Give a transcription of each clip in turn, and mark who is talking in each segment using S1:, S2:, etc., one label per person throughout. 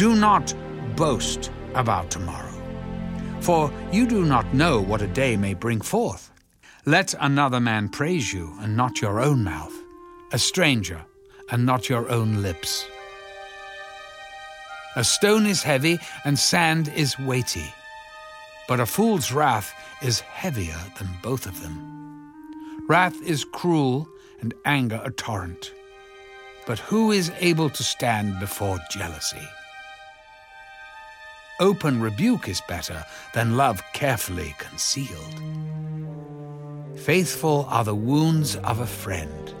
S1: Do not boast about tomorrow, for you do not know what a day may bring forth. Let another man praise you, and not your own mouth, a stranger, and not your own lips. A stone is heavy, and sand is weighty, but a fool's wrath is heavier than both of them. Wrath is cruel, and anger a torrent. But who is able to stand before jealousy? Open rebuke is better than love carefully concealed. Faithful are the wounds of a friend,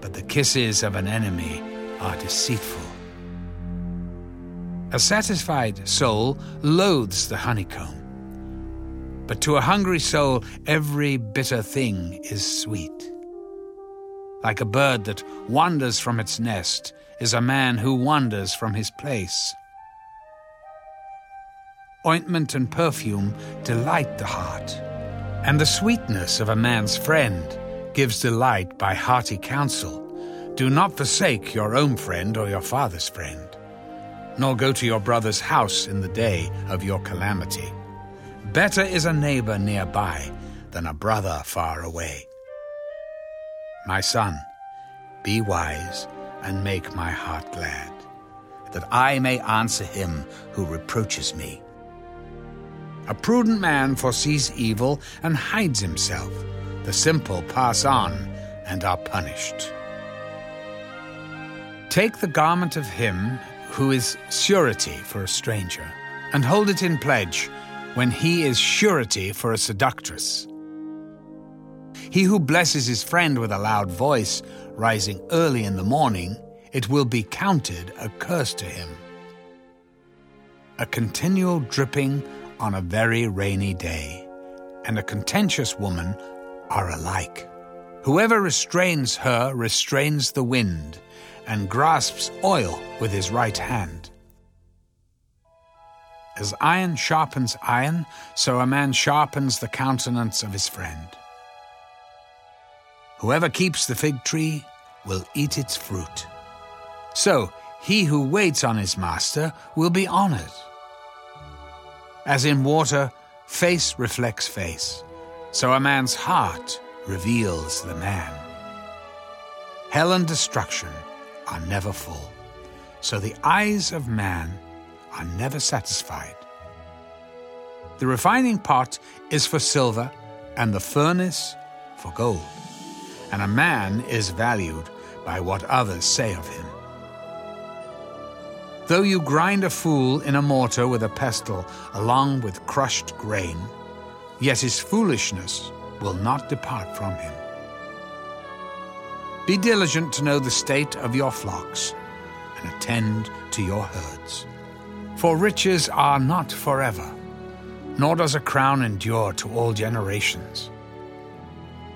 S1: but the kisses of an enemy are deceitful. A satisfied soul loathes the honeycomb, but to a hungry soul every bitter thing is sweet. Like a bird that wanders from its nest is a man who wanders from his place. Ointment and perfume delight the heart, and the sweetness of a man's friend gives delight by hearty counsel. Do not forsake your own friend or your father's friend, nor go to your brother's house in the day of your calamity. Better is a neighbor nearby than a brother far away. My son, be wise and make my heart glad, that I may answer him who reproaches me. A prudent man foresees evil and hides himself. The simple pass on and are punished. Take the garment of him who is surety for a stranger, and hold it in pledge when he is surety for a seductress. He who blesses his friend with a loud voice, rising early in the morning, it will be counted a curse to him. A continual dripping on a very rainy day, and a contentious woman are alike. Whoever restrains her restrains the wind, and grasps oil with his right hand. As iron sharpens iron, so a man sharpens the countenance of his friend. Whoever keeps the fig tree will eat its fruit. So he who waits on his master will be honored. As in water, face reflects face, so a man's heart reveals the man. Hell and destruction are never full, so the eyes of man are never satisfied. The refining pot is for silver, and the furnace for gold and a man is valued by what others say of him. Though you grind a fool in a mortar with a pestle along with crushed grain, yet his foolishness will not depart from him. Be diligent to know the state of your flocks and attend to your herds. For riches are not forever, nor does a crown endure to all generations.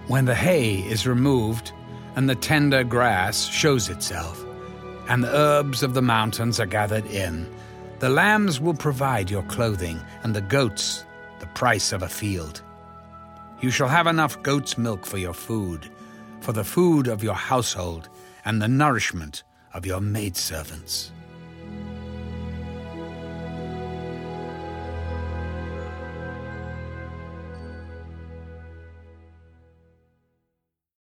S1: When the hay is removed and the tender grass shows itself, and the herbs of the mountains are gathered in, the lambs will provide your clothing, and the goats the price of a field. You shall have enough goat's milk for your food, for the food of your household, and the nourishment of your maidservants.